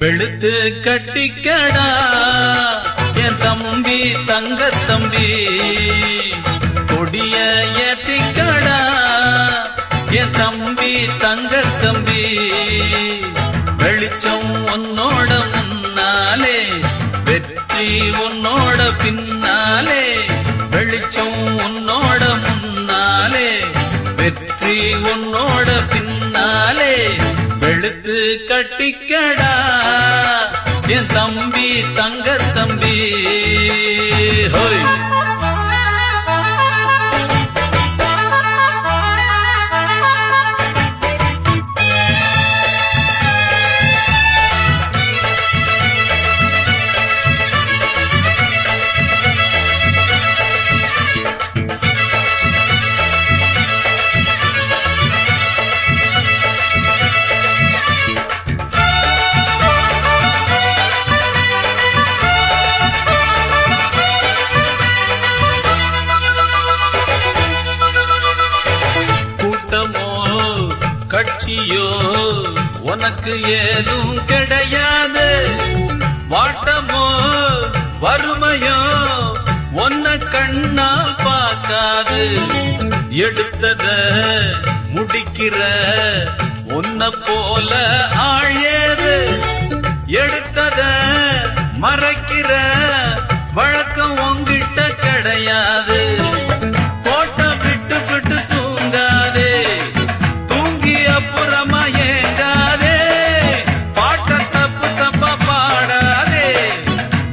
வெளுத்து கட்டிக்கடா. என் தம்பி தங்க தம்பி கொடிய ஏத்திக்கடா. என் தம்பி தங்க தம்பி வெளிச்சம் உன்னோட முன்னாலே வெற்றி உன்னோட பின்னாலே வெளிச்சம் உன்னோட முன்னாலே வெற்றி உன்னோட பின்னாலே. எடுத்து கட்டிக்கடா. என் தம்பி தங்க தம்பி. கட்சியோ உனக்கு ஏதும் கிடையாது. வாட்டமோ? வறுமையோ? ஒன்ன கண்ணா பார்க்காது எடுத்தத முடிக்கிற உன்ன போல ஆழேது எடுத்தத மறைக்கிற அப்புறமா ஏங்காதே பாட்ட தப்பு தப்பா பாடாதே.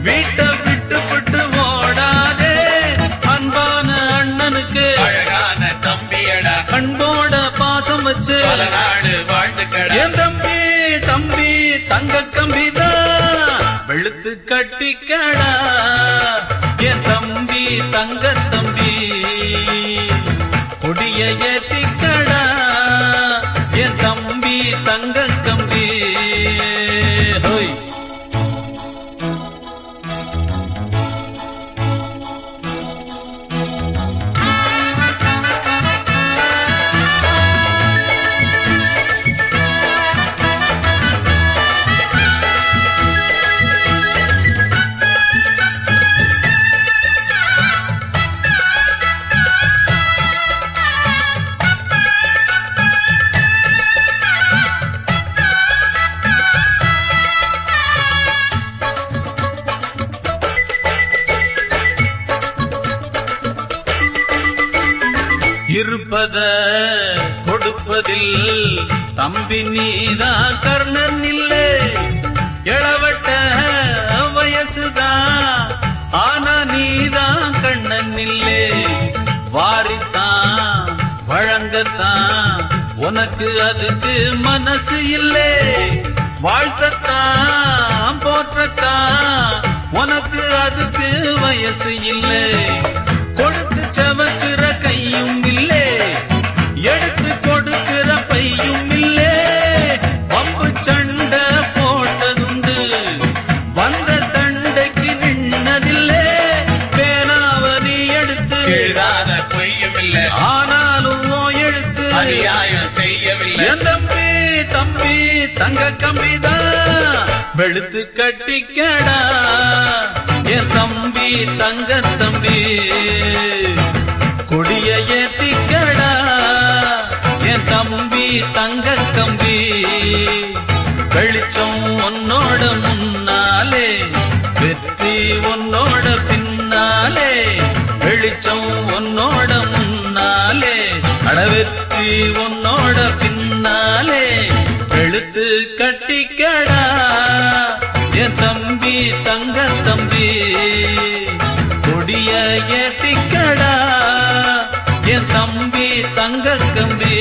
வீட்டை விட்டு விட்டு ஓடாதே. அன்பான அண்ணனுக்கு அழகான தம்பியடா. அன்போட பாசம் வச்சு பல நாடு வாழ்ந்துக்கடா என் தம்பி தம்பி தங்க வெளுத்து கட்டிக்கடா என் தம்பி தங்க தம்பி. கொடிய ஏத்திக்கடா இருப்பத கொடுப்பதில் தம்பி நீதான் கர்ணன் இல்லை இளவட்ட வயசுதான் ஆனா நீதான் கண்ணன் இல்லை வாரித்தான் வழங்கத்தான் உனக்கு அதுக்கு மனசு இல்லை. வாழ்த்தத்தான் போற்றத்தான் உனக்கு அதுக்கு வயசு இல்லை. அநியாயம் செய்யவில்லை என் தம்பி தம்பி தங்க கம்பிதான் வெளுத்து கட்டிக்கடா. என் தம்பி தங்க தம்பி கொடிய ஏத்திக்கடா. என் தம்பி தங்க கம்பி வெளிச்சம் உன்னோட முன்னாலே வெற்றி உன்னோட பின் உன்னோட பின்னாலே எழுத்து கட்டிக்கடா. என் தம்பி தங்க தம்பி கொடிய ஏத்திக்கடா. என் தம்பி தங்க தம்பி.